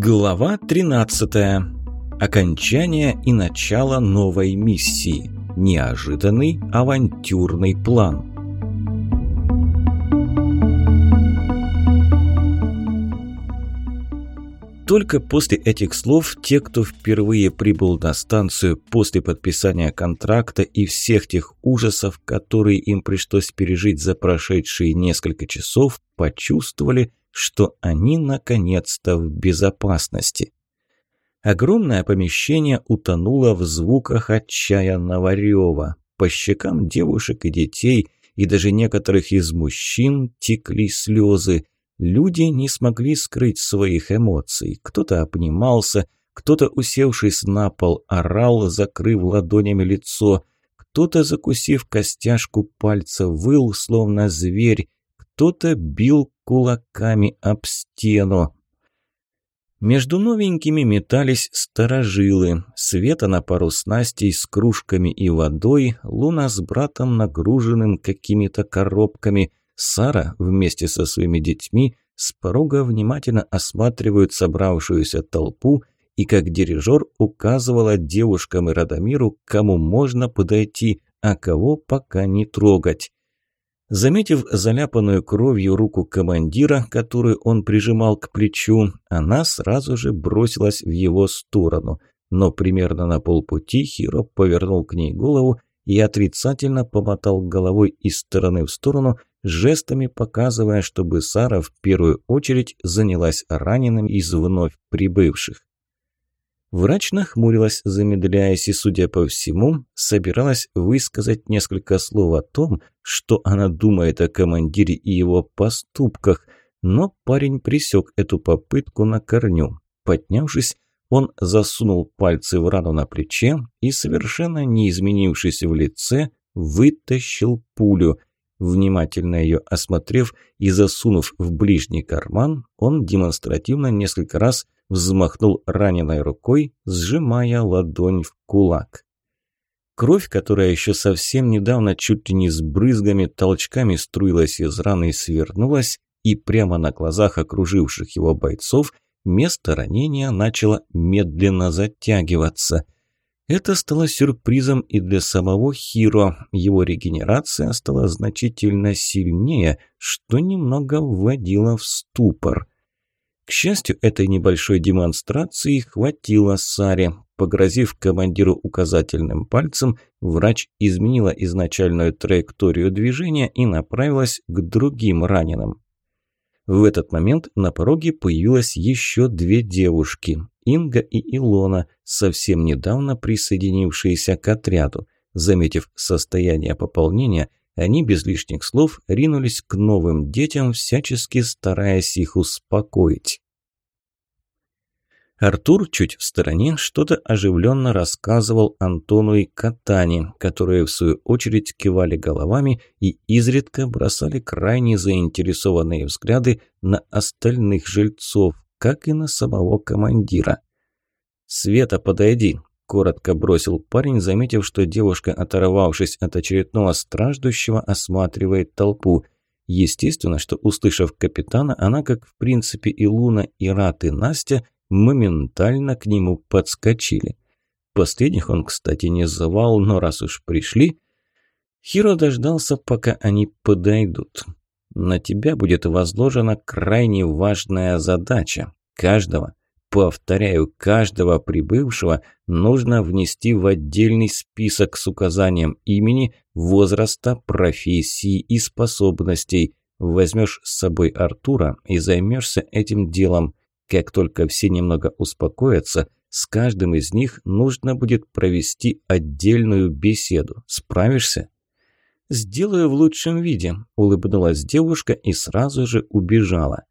Глава 13. Окончание и начало новой миссии. Неожиданный авантюрный план. Только после этих слов те, кто впервые прибыл на станцию после подписания контракта и всех тех ужасов, которые им пришлось пережить за прошедшие несколько часов, почувствовали, что они наконец-то в безопасности. Огромное помещение утонуло в звуках отчаянного рева. По щекам девушек и детей, и даже некоторых из мужчин текли слезы. Люди не смогли скрыть своих эмоций. Кто-то обнимался, кто-то, усевшись на пол, орал, закрыв ладонями лицо, кто-то, закусив костяшку пальца, выл, словно зверь, кто-то бил кулаками об стену. Между новенькими метались сторожилы. Света на пару снастей с кружками и водой, Луна с братом, нагруженным какими-то коробками, Сара вместе со своими детьми с порога внимательно осматривают собравшуюся толпу и как дирижер указывала девушкам и Радомиру, кому можно подойти, а кого пока не трогать. Заметив заляпанную кровью руку командира, которую он прижимал к плечу, она сразу же бросилась в его сторону. Но примерно на полпути Хиро повернул к ней голову и отрицательно помотал головой из стороны в сторону, жестами показывая, чтобы Сара в первую очередь занялась ранеными из вновь прибывших. Врач нахмурилась, замедляясь, и, судя по всему, собиралась высказать несколько слов о том, что она думает о командире и его поступках, но парень присек эту попытку на корню. Поднявшись, он засунул пальцы в рану на плече и, совершенно не изменившись в лице, вытащил пулю. Внимательно ее осмотрев и засунув в ближний карман, он демонстративно несколько раз – взмахнул раненой рукой, сжимая ладонь в кулак. Кровь, которая еще совсем недавно чуть ли не с брызгами, толчками струилась из раны, свернулась, и прямо на глазах окруживших его бойцов место ранения начало медленно затягиваться. Это стало сюрпризом и для самого Хиро. Его регенерация стала значительно сильнее, что немного вводило в ступор – к счастью, этой небольшой демонстрации хватило Саре. Погрозив командиру указательным пальцем, врач изменила изначальную траекторию движения и направилась к другим раненым. В этот момент на пороге появилось еще две девушки – Инга и Илона, совсем недавно присоединившиеся к отряду. Заметив состояние пополнения, они без лишних слов ринулись к новым детям, всячески стараясь их успокоить. Артур чуть в стороне что-то оживленно рассказывал Антону и Катане, которые в свою очередь кивали головами и изредка бросали крайне заинтересованные взгляды на остальных жильцов, как и на самого командира. «Света, подойди!» Коротко бросил парень, заметив, что девушка, оторвавшись от очередного страждущего, осматривает толпу. Естественно, что, услышав капитана, она, как в принципе и Луна, и Рат, и Настя, моментально к нему подскочили. Последних он, кстати, не звал, но раз уж пришли... Хиро дождался, пока они подойдут. На тебя будет возложена крайне важная задача. Каждого, Повторяю, каждого прибывшего нужно внести в отдельный список с указанием имени, возраста, профессии и способностей. Возьмешь с собой Артура и займешься этим делом. Как только все немного успокоятся, с каждым из них нужно будет провести отдельную беседу. Справишься? «Сделаю в лучшем виде», – улыбнулась девушка и сразу же убежала.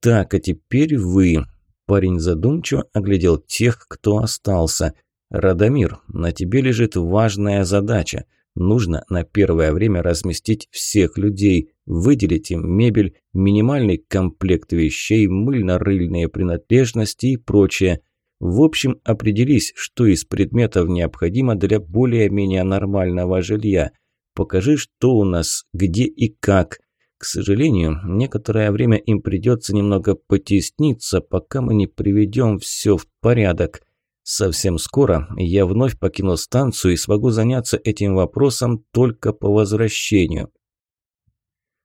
«Так, а теперь вы», Парень задумчиво оглядел тех, кто остался. «Радомир, на тебе лежит важная задача. Нужно на первое время разместить всех людей, выделить им мебель, минимальный комплект вещей, мыльно-рыльные принадлежности и прочее. В общем, определись, что из предметов необходимо для более-менее нормального жилья. Покажи, что у нас, где и как. К сожалению, некоторое время им придется немного потесниться, пока мы не приведем все в порядок. Совсем скоро я вновь покину станцию и смогу заняться этим вопросом только по возвращению.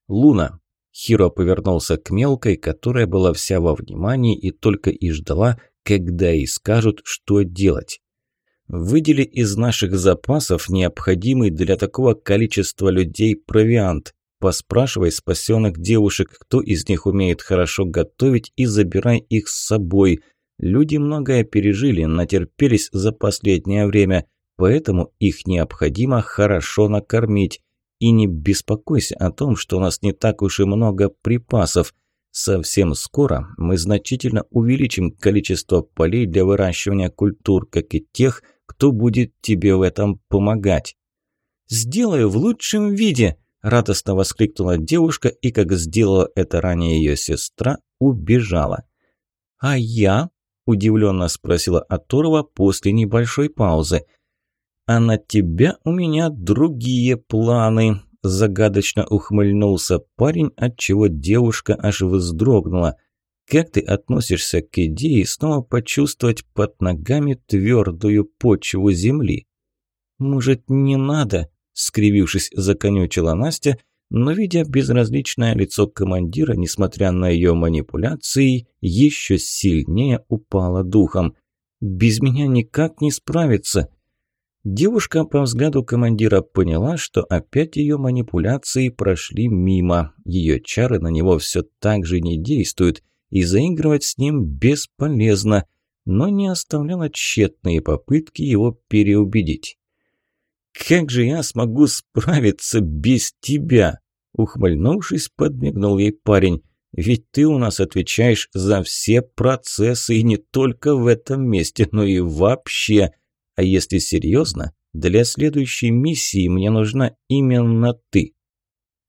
Луна. Хиро повернулся к мелкой, которая была вся во внимании и только и ждала, когда ей скажут, что делать. Выдели из наших запасов необходимый для такого количества людей провиант. Поспрашивай спасенных девушек, кто из них умеет хорошо готовить, и забирай их с собой. Люди многое пережили, натерпелись за последнее время, поэтому их необходимо хорошо накормить. И не беспокойся о том, что у нас не так уж и много припасов. Совсем скоро мы значительно увеличим количество полей для выращивания культур, как и тех, кто будет тебе в этом помогать. «Сделаю в лучшем виде!» – радостно воскликнула девушка и, как сделала это ранее ее сестра, убежала. «А я?» – удивленно спросила Аторова после небольшой паузы. «А на тебя у меня другие планы», – загадочно ухмыльнулся парень, отчего девушка аж вздрогнула – как ты относишься к идее снова почувствовать под ногами твердую почву земли? Может, не надо? Скривившись, законючила Настя, но, видя безразличное лицо командира, несмотря на ее манипуляции, еще сильнее упала духом. «Без меня никак не справиться». Девушка по взгляду командира поняла, что опять ее манипуляции прошли мимо. Ее чары на него все так же не действуют, и заигрывать с ним бесполезно, но не оставляла тщетные попытки его переубедить. «Как же я смогу справиться без тебя?» Ухмыльнувшись, подмигнул ей парень. «Ведь ты у нас отвечаешь за все процессы, и не только в этом месте, но и вообще. А если серьезно, для следующей миссии мне нужна именно ты».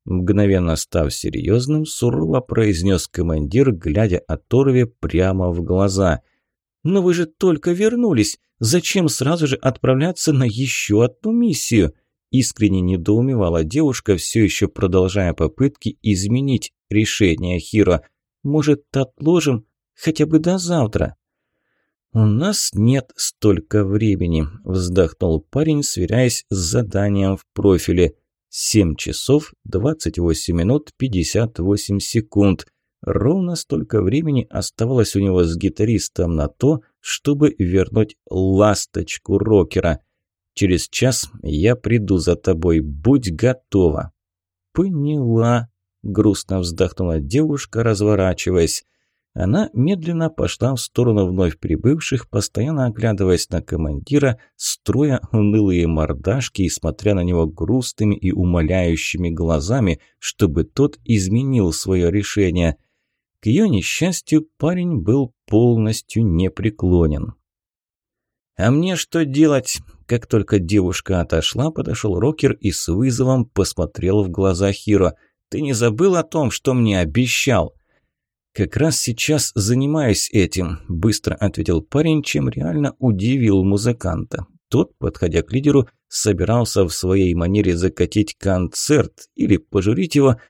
Мгновенно став серьезным, сурово произнес командир, глядя оторве прямо в глаза. «Но вы же только вернулись! Зачем сразу же отправляться на еще одну миссию?» Искренне недоумевала девушка, все еще продолжая попытки изменить решение Хиро. «Может, отложим хотя бы до завтра?» «У нас нет столько времени», – вздохнул парень, сверяясь с заданием в профиле. 7 часов 28 минут 58 секунд. Ровно столько времени оставалось у него с гитаристом на то, чтобы вернуть ласточку рокера. Через час я приду за тобой, будь готова. Поняла, грустно вздохнула девушка, разворачиваясь. Она медленно пошла в сторону вновь прибывших, постоянно оглядываясь на командира, строя унылые мордашки и смотря на него грустными и умоляющими глазами, чтобы тот изменил свое решение. К ее несчастью, парень был полностью непреклонен. «А мне что делать?» Как только девушка отошла, подошел Рокер и с вызовом посмотрел в глаза Хиро. «Ты не забыл о том, что мне обещал?» «Как раз сейчас занимаюсь этим», – быстро ответил парень, чем реально удивил музыканта. Тот, подходя к лидеру, собирался в своей манере закатить концерт или пожурить его,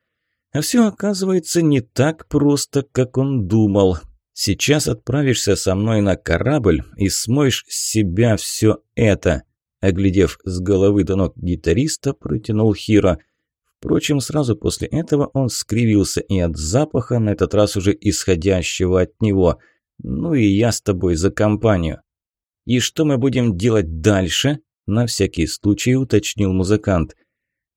а все оказывается не так просто, как он думал. Сейчас отправишься со мной на корабль и смоешь с себя все это. Оглядев с головы до ног гитариста, протянул Хиро – Впрочем, сразу после этого он скривился и от запаха, на этот раз уже исходящего от него. «Ну и я с тобой за компанию». «И что мы будем делать дальше?» – на всякий случай уточнил музыкант.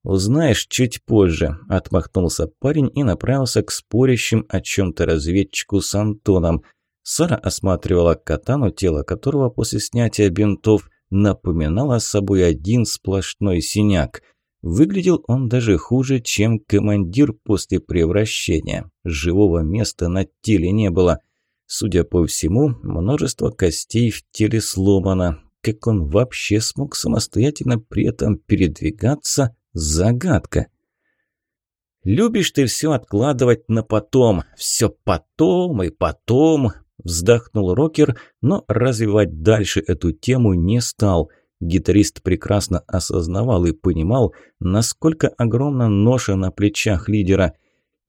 «Узнаешь чуть позже», – отмахнулся парень и направился к спорящим о чем-то разведчику с Антоном. Сара осматривала катану, тело которого после снятия бинтов напоминало собой один сплошной синяк – Выглядел он даже хуже, чем командир после превращения. Живого места на теле не было. Судя по всему, множество костей в теле сломано. Как он вообще смог самостоятельно при этом передвигаться – загадка. «Любишь ты все откладывать на потом. Все потом и потом», – вздохнул Рокер, но развивать дальше эту тему не стал – Гитарист прекрасно осознавал и понимал, насколько огромна ноша на плечах лидера.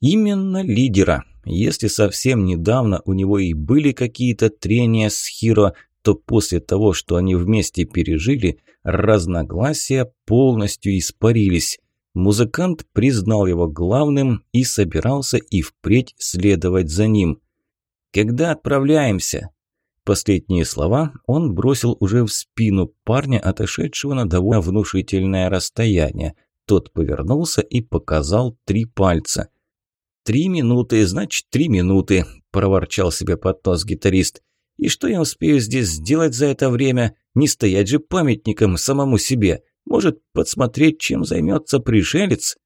Именно лидера. Если совсем недавно у него и были какие-то трения с Хиро, то после того, что они вместе пережили, разногласия полностью испарились. Музыкант признал его главным и собирался и впредь следовать за ним. «Когда отправляемся?» Последние слова он бросил уже в спину парня, отошедшего на довольно внушительное расстояние. Тот повернулся и показал три пальца. «Три минуты, значит, три минуты», – проворчал себе под нос гитарист. «И что я успею здесь сделать за это время? Не стоять же памятником самому себе. Может, подсмотреть, чем займется пришелец?»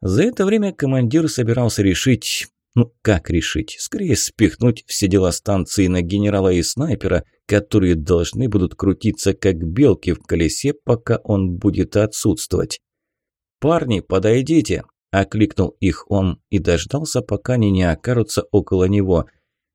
За это время командир собирался решить, ну, как решить? Скорее спихнуть все дела станции на генерала и снайпера, которые должны будут крутиться как белки в колесе, пока он будет отсутствовать. «Парни, подойдите!» – окликнул их он и дождался, пока они не окажутся около него.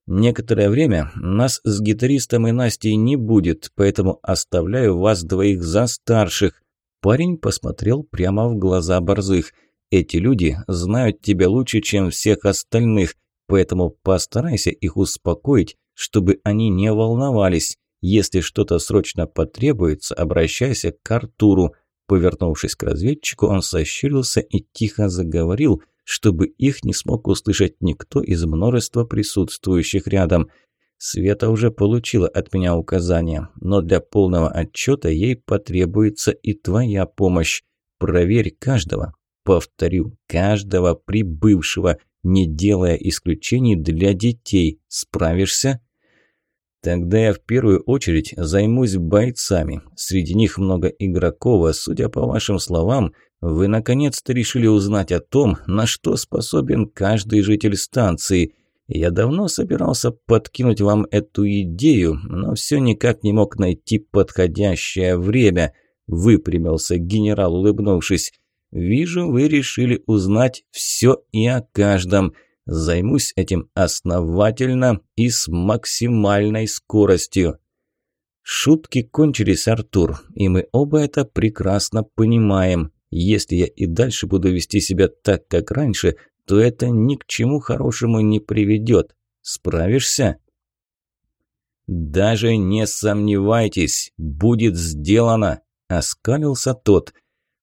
«Некоторое время нас с гитаристом и Настей не будет, поэтому оставляю вас двоих за старших». Парень посмотрел прямо в глаза борзых – эти люди знают тебя лучше, чем всех остальных, поэтому постарайся их успокоить, чтобы они не волновались. Если что-то срочно потребуется, обращайся к Артуру». Повернувшись к разведчику, он сощурился и тихо заговорил, чтобы их не смог услышать никто из множества присутствующих рядом. Света уже получила от меня указания, но для полного отчета ей потребуется и твоя помощь. Проверь каждого, Повторю, каждого прибывшего, не делая исключений для детей. Справишься? Тогда я в первую очередь займусь бойцами. Среди них много игроков, а судя по вашим словам, вы наконец-то решили узнать о том, на что способен каждый житель станции. Я давно собирался подкинуть вам эту идею, но все никак не мог найти подходящее время. Выпрямился генерал, улыбнувшись. Вижу, вы решили узнать все и о каждом. Займусь этим основательно и с максимальной скоростью. Шутки кончились, Артур, и мы оба это прекрасно понимаем. Если я и дальше буду вести себя так, как раньше, то это ни к чему хорошему не приведет. Справишься? Даже не сомневайтесь, будет сделано, оскалился тот.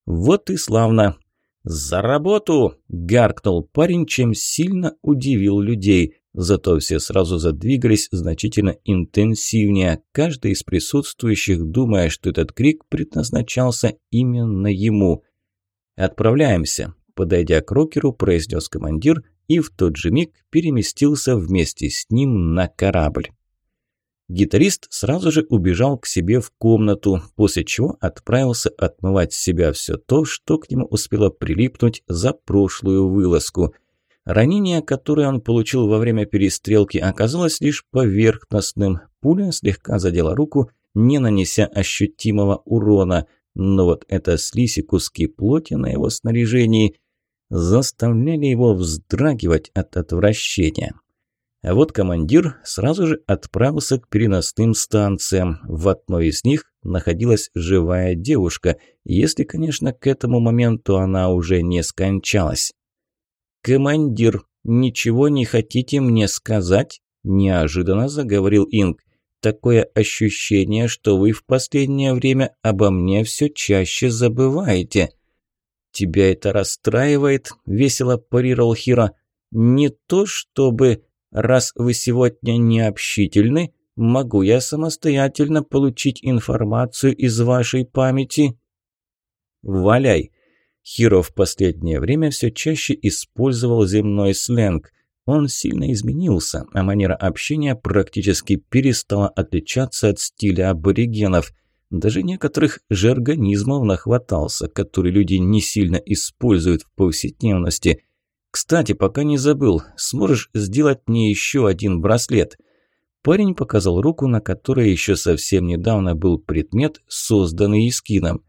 «Вот и славно!» «За работу!» – гаркнул парень, чем сильно удивил людей. Зато все сразу задвигались значительно интенсивнее, каждый из присутствующих думая, что этот крик предназначался именно ему. «Отправляемся!» – подойдя к Рокеру, произнес командир и в тот же миг переместился вместе с ним на корабль. Гитарист сразу же убежал к себе в комнату, после чего отправился отмывать с себя все то, что к нему успело прилипнуть за прошлую вылазку. Ранение, которое он получил во время перестрелки, оказалось лишь поверхностным. Пуля слегка задела руку, не нанеся ощутимого урона, но вот эта слизь и куски плоти на его снаряжении заставляли его вздрагивать от отвращения. А вот командир сразу же отправился к переносным станциям. В одной из них находилась живая девушка, если, конечно, к этому моменту она уже не скончалась. «Командир, ничего не хотите мне сказать?» – неожиданно заговорил Инг. «Такое ощущение, что вы в последнее время обо мне все чаще забываете». «Тебя это расстраивает?» – весело парировал Хиро. «Не то чтобы...» Раз вы сегодня не общительны, могу я самостоятельно получить информацию из вашей памяти?» «Валяй!» Хиро в последнее время все чаще использовал земной сленг. Он сильно изменился, а манера общения практически перестала отличаться от стиля аборигенов. Даже некоторых жаргонизмов нахватался, которые люди не сильно используют в повседневности. Кстати, пока не забыл, сможешь сделать мне еще один браслет?» Парень показал руку, на которой еще совсем недавно был предмет, созданный Искином.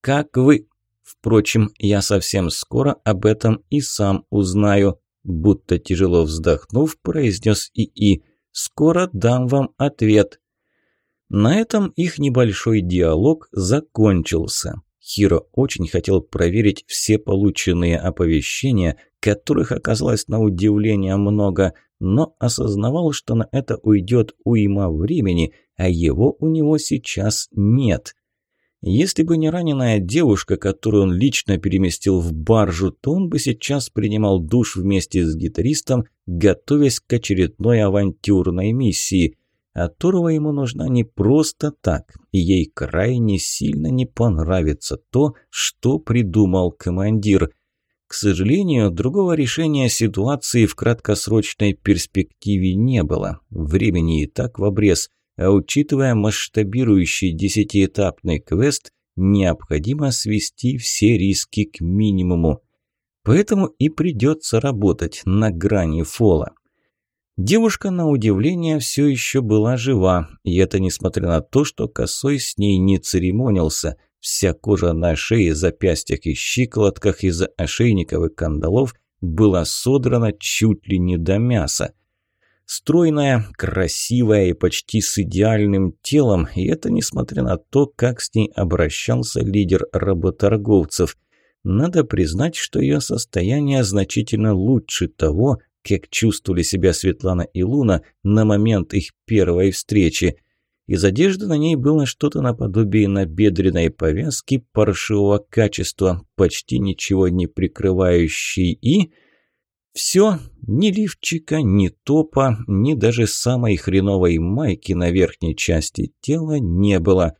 «Как вы...» Впрочем, я совсем скоро об этом и сам узнаю. Будто тяжело вздохнув, произнес ИИ. «Скоро дам вам ответ». На этом их небольшой диалог закончился. Хиро очень хотел проверить все полученные оповещения, которых оказалось на удивление много, но осознавал, что на это уйдет уйма времени, а его у него сейчас нет. Если бы не раненая девушка, которую он лично переместил в баржу, то он бы сейчас принимал душ вместе с гитаристом, готовясь к очередной авантюрной миссии. А Турова ему нужна не просто так, и ей крайне сильно не понравится то, что придумал командир. К сожалению, другого решения ситуации в краткосрочной перспективе не было. Времени и так в обрез – а учитывая масштабирующий десятиэтапный квест, необходимо свести все риски к минимуму. Поэтому и придется работать на грани фола. Девушка, на удивление, все еще была жива, и это несмотря на то, что косой с ней не церемонился. Вся кожа на шее, запястьях и щиколотках из-за ошейников и кандалов была содрана чуть ли не до мяса. Стройная, красивая и почти с идеальным телом, и это несмотря на то, как с ней обращался лидер работорговцев. Надо признать, что ее состояние значительно лучше того, как чувствовали себя Светлана и Луна на момент их первой встречи. Из одежды на ней было что-то наподобие набедренной повязки паршивого качества, почти ничего не прикрывающей и... Все, ни лифчика, ни топа, ни даже самой хреновой майки на верхней части тела не было.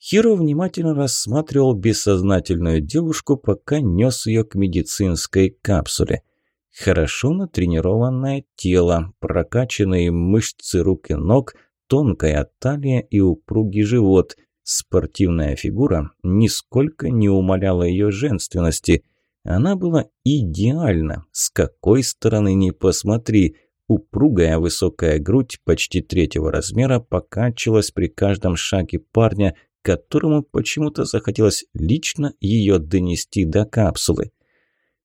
Хиро внимательно рассматривал бессознательную девушку, пока нес ее к медицинской капсуле. Хорошо натренированное тело, прокачанные мышцы рук и ног, тонкая талия и упругий живот. Спортивная фигура нисколько не умаляла ее женственности – она была идеальна, с какой стороны ни посмотри. Упругая высокая грудь почти третьего размера покачивалась при каждом шаге парня, которому почему-то захотелось лично ее донести до капсулы.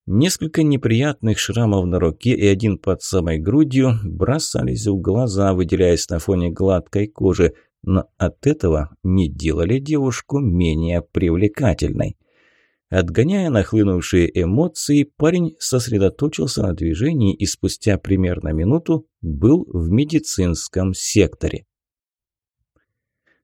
Несколько неприятных шрамов на руке и один под самой грудью бросались в глаза, выделяясь на фоне гладкой кожи, но от этого не делали девушку менее привлекательной. Отгоняя нахлынувшие эмоции, парень сосредоточился на движении и спустя примерно минуту был в медицинском секторе.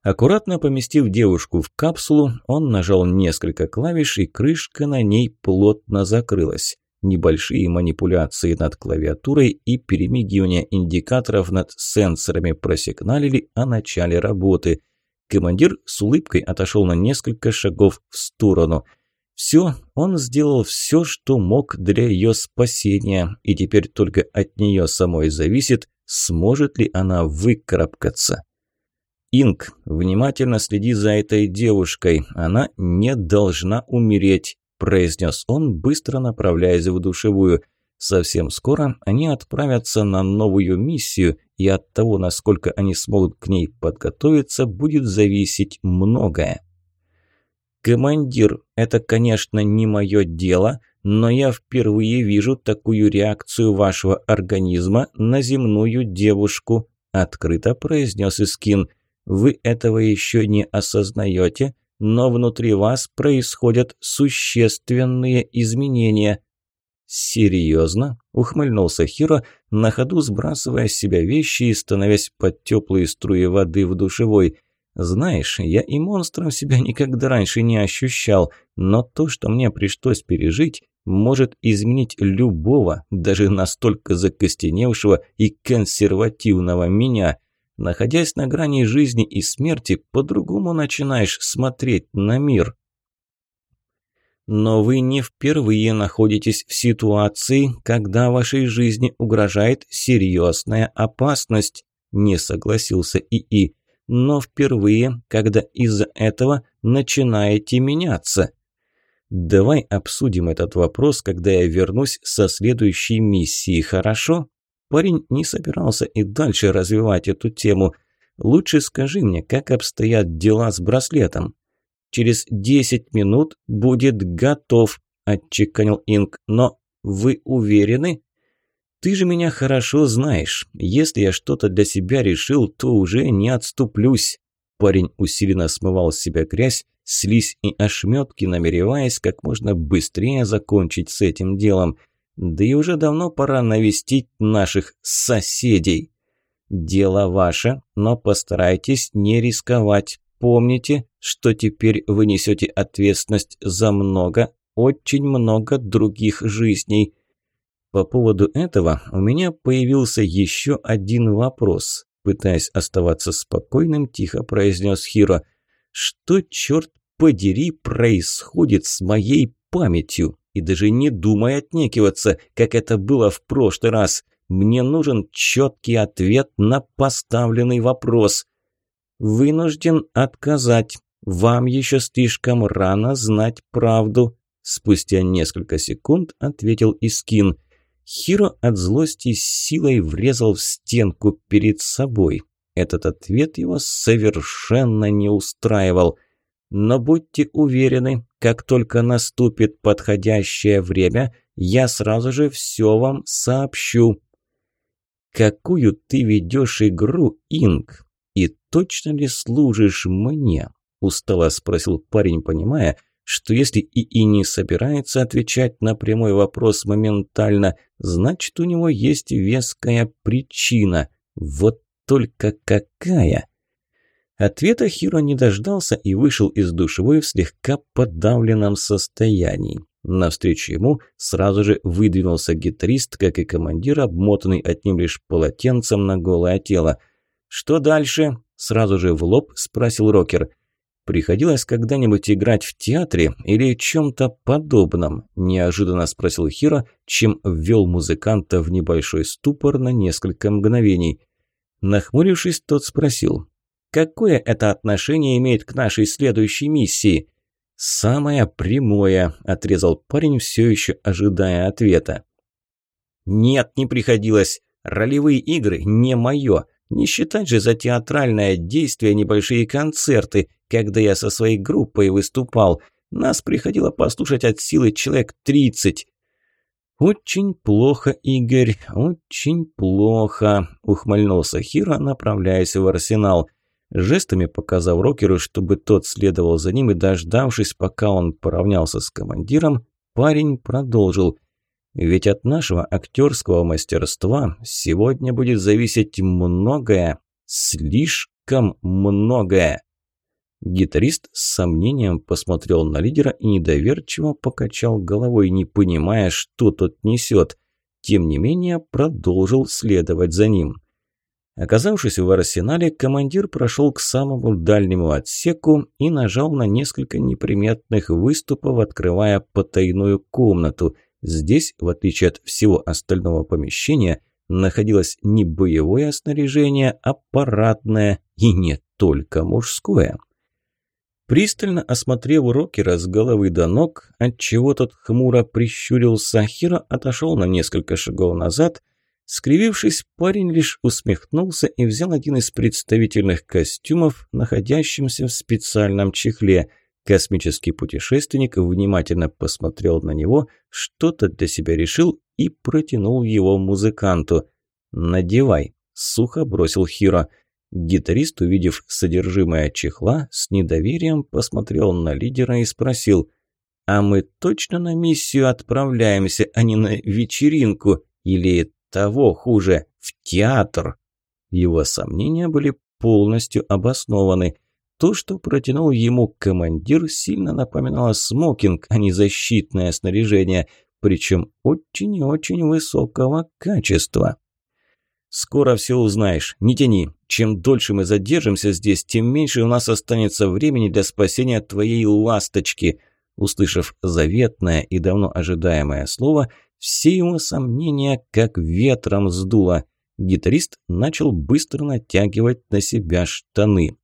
Аккуратно поместив девушку в капсулу, он нажал несколько клавиш, и крышка на ней плотно закрылась. Небольшие манипуляции над клавиатурой и перемигивание индикаторов над сенсорами просигналили о начале работы. Командир с улыбкой отошел на несколько шагов в сторону – все, он сделал все, что мог для ее спасения, и теперь только от нее самой зависит, сможет ли она выкарабкаться. «Инг, внимательно следи за этой девушкой, она не должна умереть», произнес он, быстро направляясь в душевую. Совсем скоро они отправятся на новую миссию, и от того, насколько они смогут к ней подготовиться, будет зависеть многое. «Командир, это, конечно, не мое дело, но я впервые вижу такую реакцию вашего организма на земную девушку», – открыто произнес Искин. «Вы этого еще не осознаете, но внутри вас происходят существенные изменения». «Серьезно?» – ухмыльнулся Хиро, на ходу сбрасывая с себя вещи и становясь под теплые струи воды в душевой – знаешь, я и монстром себя никогда раньше не ощущал, но то, что мне пришлось пережить, может изменить любого, даже настолько закостеневшего и консервативного меня. Находясь на грани жизни и смерти, по-другому начинаешь смотреть на мир. Но вы не впервые находитесь в ситуации, когда вашей жизни угрожает серьезная опасность, не согласился ИИ но впервые, когда из-за этого начинаете меняться. Давай обсудим этот вопрос, когда я вернусь со следующей миссии, хорошо? Парень не собирался и дальше развивать эту тему. Лучше скажи мне, как обстоят дела с браслетом. Через 10 минут будет готов, отчеканил Инг. Но вы уверены? Ты же меня хорошо знаешь. Если я что-то для себя решил, то уже не отступлюсь. Парень усиленно смывал с себя грязь, слизь и ошметки, намереваясь как можно быстрее закончить с этим делом. Да и уже давно пора навестить наших соседей. Дело ваше, но постарайтесь не рисковать. Помните, что теперь вы несете ответственность за много, очень много других жизней. По поводу этого у меня появился еще один вопрос. Пытаясь оставаться спокойным, тихо произнес Хиро. Что, черт подери, происходит с моей памятью? И даже не думай отнекиваться, как это было в прошлый раз. Мне нужен четкий ответ на поставленный вопрос. Вынужден отказать. Вам еще слишком рано знать правду. Спустя несколько секунд ответил Искин. Хиро от злости с силой врезал в стенку перед собой. Этот ответ его совершенно не устраивал. Но будьте уверены, как только наступит подходящее время, я сразу же все вам сообщу. «Какую ты ведешь игру, Инг? И точно ли служишь мне?» – устало спросил парень, понимая, что если и, не собирается отвечать на прямой вопрос моментально, значит у него есть веская причина. Вот только какая? Ответа Хиро не дождался и вышел из душевой в слегка подавленном состоянии. Навстречу ему сразу же выдвинулся гитарист, как и командир, обмотанный одним лишь полотенцем на голое тело. «Что дальше?» – сразу же в лоб спросил рокер. Приходилось когда-нибудь играть в театре или чем-то подобном?» – неожиданно спросил Хиро, чем ввел музыканта в небольшой ступор на несколько мгновений. Нахмурившись, тот спросил, «Какое это отношение имеет к нашей следующей миссии?» «Самое прямое», – отрезал парень, все еще ожидая ответа. «Нет, не приходилось. Ролевые игры не мое. Не считать же за театральное действие небольшие концерты, когда я со своей группой выступал. Нас приходило послушать от силы человек тридцать. «Очень плохо, Игорь, очень плохо», – ухмыльнулся Хиро, направляясь в арсенал. Жестами показав рокеру, чтобы тот следовал за ним и дождавшись, пока он поравнялся с командиром, парень продолжил – ведь от нашего актерского мастерства сегодня будет зависеть многое, слишком многое. Гитарист с сомнением посмотрел на лидера и недоверчиво покачал головой, не понимая, что тот несет. Тем не менее, продолжил следовать за ним. Оказавшись в арсенале, командир прошел к самому дальнему отсеку и нажал на несколько неприметных выступов, открывая потайную комнату – Здесь, в отличие от всего остального помещения, находилось не боевое снаряжение, а парадное, и не только мужское. Пристально осмотрев рокера с головы до ног, отчего тот хмуро прищурился, Хиро отошел на несколько шагов назад. Скривившись, парень лишь усмехнулся и взял один из представительных костюмов, находящимся в специальном чехле – Космический путешественник внимательно посмотрел на него, что-то для себя решил и протянул его музыканту. «Надевай», – сухо бросил Хиро. Гитарист, увидев содержимое чехла, с недоверием посмотрел на лидера и спросил, «А мы точно на миссию отправляемся, а не на вечеринку? Или того хуже, в театр?» Его сомнения были полностью обоснованы – то, что протянул ему командир, сильно напоминало смокинг, а не защитное снаряжение, причем очень и очень высокого качества. «Скоро все узнаешь, не тяни. Чем дольше мы задержимся здесь, тем меньше у нас останется времени для спасения твоей ласточки». Услышав заветное и давно ожидаемое слово, все его сомнения как ветром сдуло. Гитарист начал быстро натягивать на себя штаны.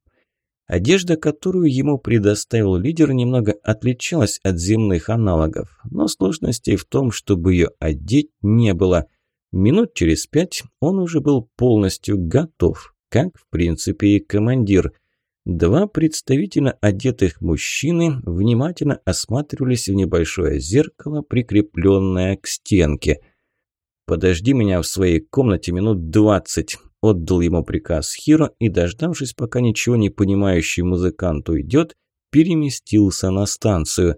Одежда, которую ему предоставил лидер, немного отличалась от земных аналогов, но сложностей в том, чтобы ее одеть, не было. Минут через пять он уже был полностью готов, как, в принципе, и командир. Два представительно одетых мужчины внимательно осматривались в небольшое зеркало, прикрепленное к стенке. «Подожди меня в своей комнате минут двадцать», Отдал ему приказ Хиро и, дождавшись, пока ничего не понимающий музыкант уйдет, переместился на станцию.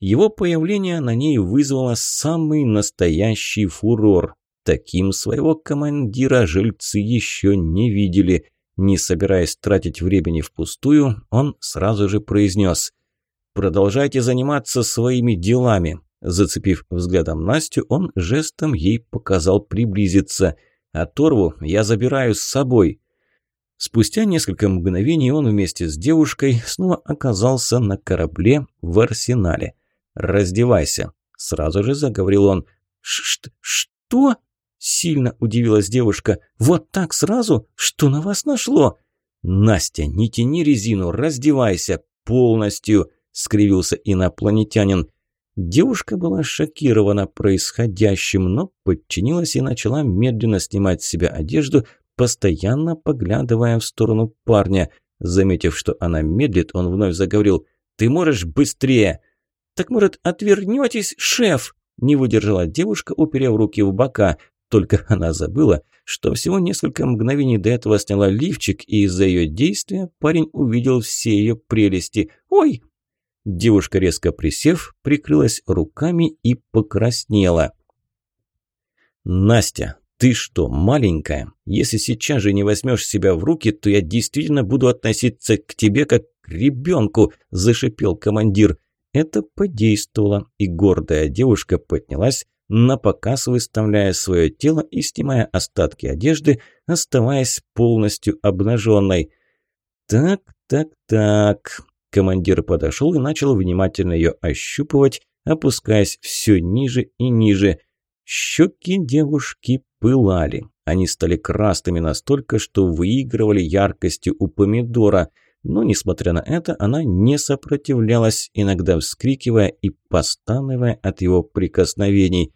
Его появление на ней вызвало самый настоящий фурор. Таким своего командира жильцы еще не видели. Не собираясь тратить времени впустую, он сразу же произнес «Продолжайте заниматься своими делами». Зацепив взглядом Настю, он жестом ей показал приблизиться. «Оторву я забираю с собой». Спустя несколько мгновений он вместе с девушкой снова оказался на корабле в арсенале. «Раздевайся», – сразу же заговорил он. «Ш «Что?» – сильно удивилась девушка. «Вот так сразу? Что на вас нашло?» «Настя, не тяни резину, раздевайся полностью», – скривился инопланетянин. Девушка была шокирована происходящим, но подчинилась и начала медленно снимать с себя одежду, постоянно поглядывая в сторону парня. Заметив, что она медлит, он вновь заговорил «Ты можешь быстрее!» «Так, может, отвернетесь, шеф?» Не выдержала девушка, уперев руки в бока. Только она забыла, что всего несколько мгновений до этого сняла лифчик, и из-за ее действия парень увидел все ее прелести. «Ой!» Девушка, резко присев, прикрылась руками и покраснела. «Настя, ты что, маленькая? Если сейчас же не возьмешь себя в руки, то я действительно буду относиться к тебе как к ребенку», – зашипел командир. Это подействовало, и гордая девушка поднялась, на показ выставляя свое тело и снимая остатки одежды, оставаясь полностью обнаженной. «Так, так, так...» Командир подошел и начал внимательно ее ощупывать, опускаясь все ниже и ниже. Щеки девушки пылали. Они стали красными настолько, что выигрывали яркостью у помидора. Но, несмотря на это, она не сопротивлялась, иногда вскрикивая и постановая от его прикосновений.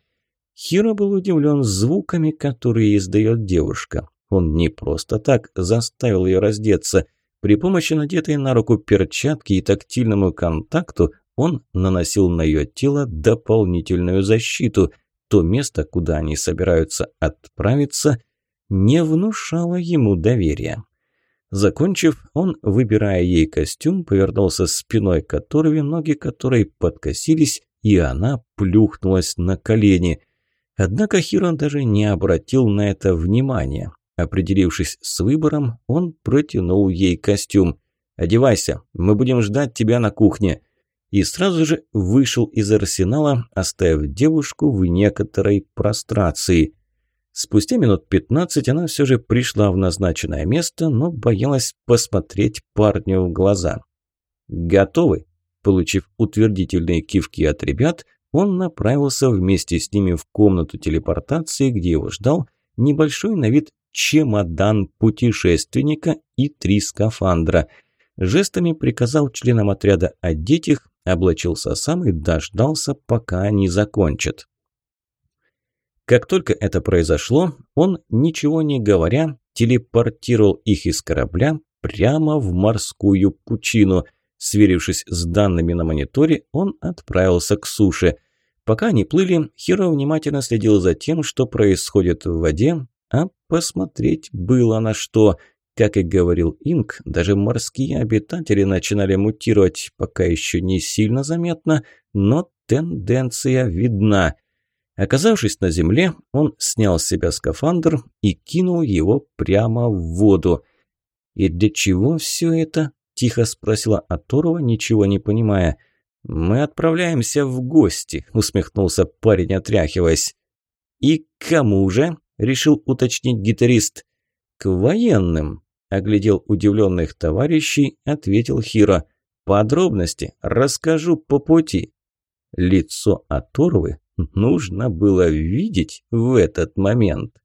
Хиро был удивлен звуками, которые издает девушка. Он не просто так заставил ее раздеться – при помощи надетой на руку перчатки и тактильному контакту он наносил на ее тело дополнительную защиту. То место, куда они собираются отправиться, не внушало ему доверия. Закончив, он, выбирая ей костюм, повернулся спиной к ноги которой подкосились, и она плюхнулась на колени. Однако Хирон даже не обратил на это внимания. Определившись с выбором, он протянул ей костюм. «Одевайся, мы будем ждать тебя на кухне». И сразу же вышел из арсенала, оставив девушку в некоторой прострации. Спустя минут пятнадцать она все же пришла в назначенное место, но боялась посмотреть парню в глаза. «Готовы?» Получив утвердительные кивки от ребят, он направился вместе с ними в комнату телепортации, где его ждал небольшой на вид чемодан путешественника и три скафандра. Жестами приказал членам отряда одеть их, облачился сам и дождался, пока они закончат. Как только это произошло, он, ничего не говоря, телепортировал их из корабля прямо в морскую пучину. Сверившись с данными на мониторе, он отправился к суше. Пока они плыли, Хиро внимательно следил за тем, что происходит в воде, а посмотреть было на что. Как и говорил Инк, даже морские обитатели начинали мутировать, пока еще не сильно заметно, но тенденция видна. Оказавшись на земле, он снял с себя скафандр и кинул его прямо в воду. «И для чего все это?» – тихо спросила Аторова, ничего не понимая. «Мы отправляемся в гости», – усмехнулся парень, отряхиваясь. «И кому же?» – решил уточнить гитарист. «К военным», – оглядел удивленных товарищей, ответил Хиро. «Подробности расскажу по пути». Лицо Аторвы нужно было видеть в этот момент.